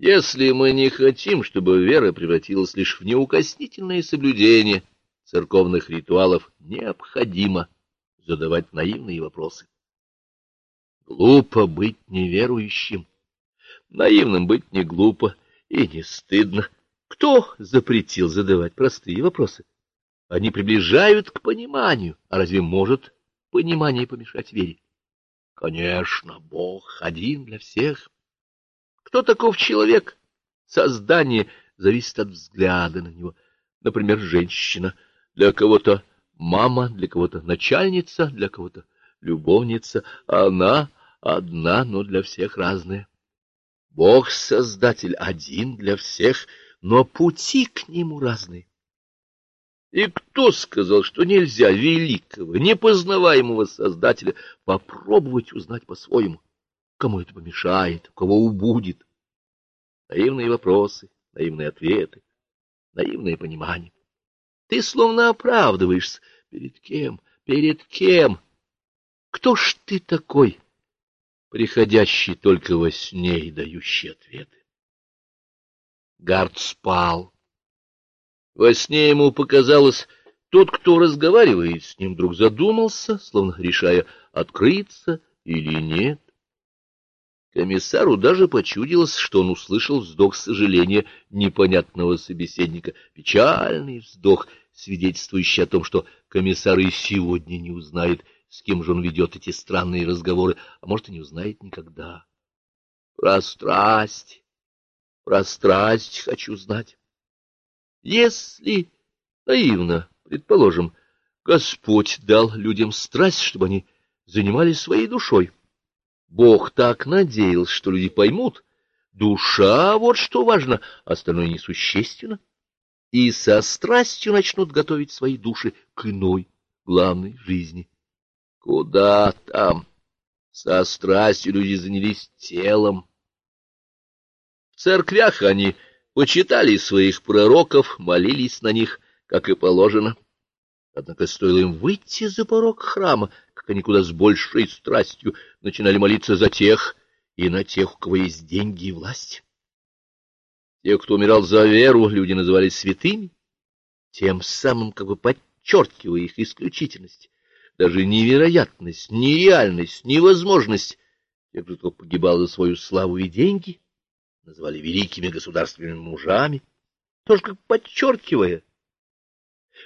Если мы не хотим, чтобы вера превратилась лишь в неукоснительное соблюдение церковных ритуалов, необходимо задавать наивные вопросы. Глупо быть неверующим. Наивным быть не глупо и не стыдно. Кто запретил задавать простые вопросы? Они приближают к пониманию. А разве может понимание помешать вере? Конечно, Бог один для всех. Кто таков человек? Создание зависит от взгляда на него. Например, женщина. Для кого-то мама, для кого-то начальница, для кого-то любовница. Она одна, но для всех разная. Бог-создатель один для всех, но пути к нему разные. И кто сказал, что нельзя великого, непознаваемого Создателя попробовать узнать по-своему? Кому это помешает, кого убудет? Наивные вопросы, наивные ответы, наивное понимание. Ты словно оправдываешься. Перед кем? Перед кем? Кто ж ты такой, приходящий только во сне и дающий ответы? Гард спал. Во сне ему показалось, тот, кто разговаривает с ним, вдруг задумался, словно решая, открыться или нет. Комиссару даже почудилось, что он услышал вздох сожаления непонятного собеседника, печальный вздох, свидетельствующий о том, что комиссар и сегодня не узнает, с кем же он ведет эти странные разговоры, а может, и не узнает никогда. Про страсть, про страсть хочу знать. Если, наивно, предположим, Господь дал людям страсть, чтобы они занимались своей душой, Бог так надеялся, что люди поймут, душа — вот что важно, остальное несущественно, и со страстью начнут готовить свои души к иной, главной жизни. Куда там? Со страстью люди занялись телом. В церквях они почитали своих пророков, молились на них, как и положено. Однако стоило им выйти за порог храма, они куда с большей страстью начинали молиться за тех и на тех, у кого есть деньги и власть. Тех, кто умирал за веру, люди называли святыми, тем самым как бы подчеркивая их исключительность, даже невероятность, нереальность, невозможность. Тех, кто погибал за свою славу и деньги, называли великими государственными мужами, тоже как подчеркивая.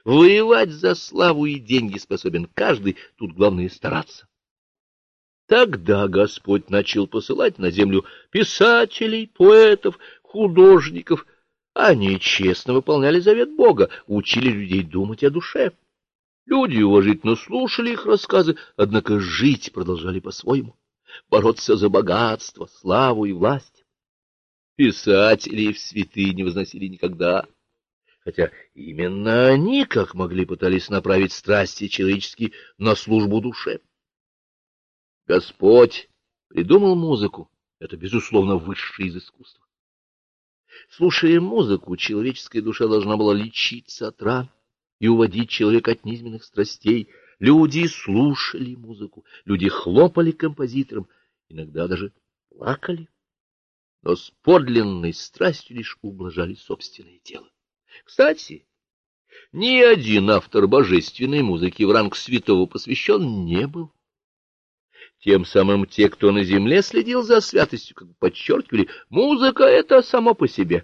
Воевать за славу и деньги способен каждый, тут главное стараться. Тогда Господь начал посылать на землю писателей, поэтов, художников. Они честно выполняли завет Бога, учили людей думать о душе. Люди уважительно слушали их рассказы, однако жить продолжали по-своему, бороться за богатство, славу и власть. Писателей в святыни не возносили никогда, хотя именно они, как могли, пытались направить страсти человеческие на службу душе. Господь придумал музыку, это, безусловно, высшее из искусства. Слушая музыку, человеческая душа должна была лечиться от ран и уводить человека от низменных страстей. Люди слушали музыку, люди хлопали композиторам, иногда даже плакали но с подлинной страстью лишь ублажали собственное тело. Кстати, ни один автор божественной музыки в ранг святого посвящен не был. Тем самым те, кто на земле следил за святостью, как подчеркивали, музыка — это само по себе,